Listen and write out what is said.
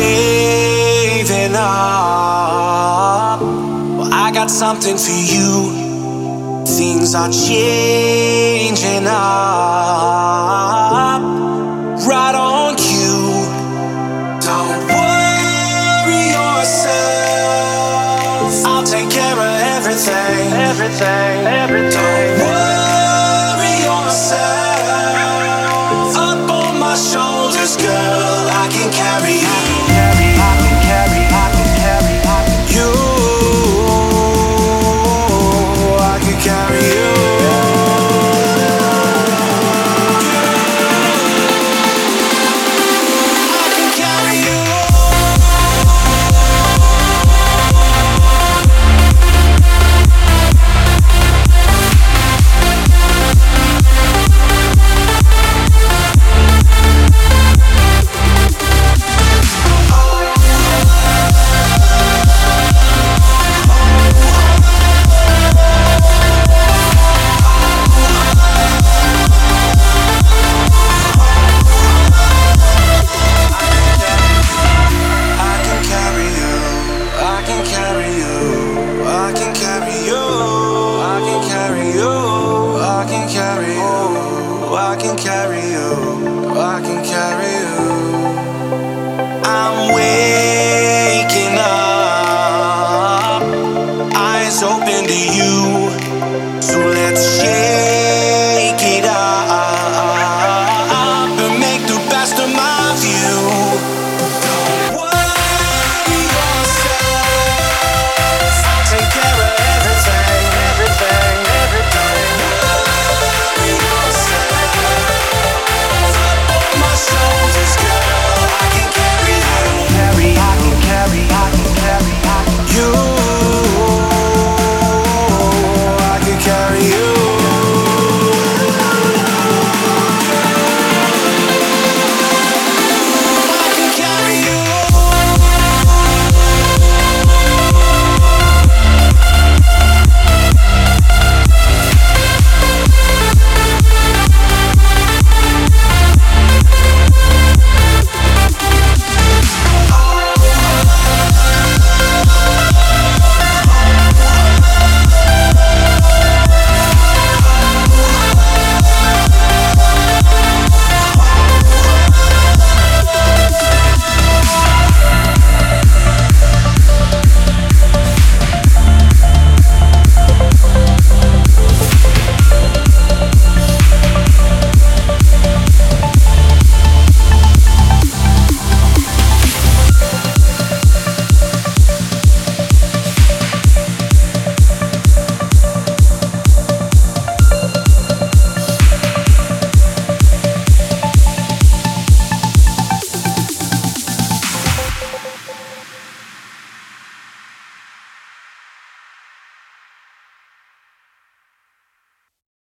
saving up. Well, I got something for you. Things are changing up. Right on cue. Don't worry yourself. I'll take care of everything. Everything. Everything. Don't worry yourself. Up on my shoulders, girl. I can carry you. open to you. So let's share.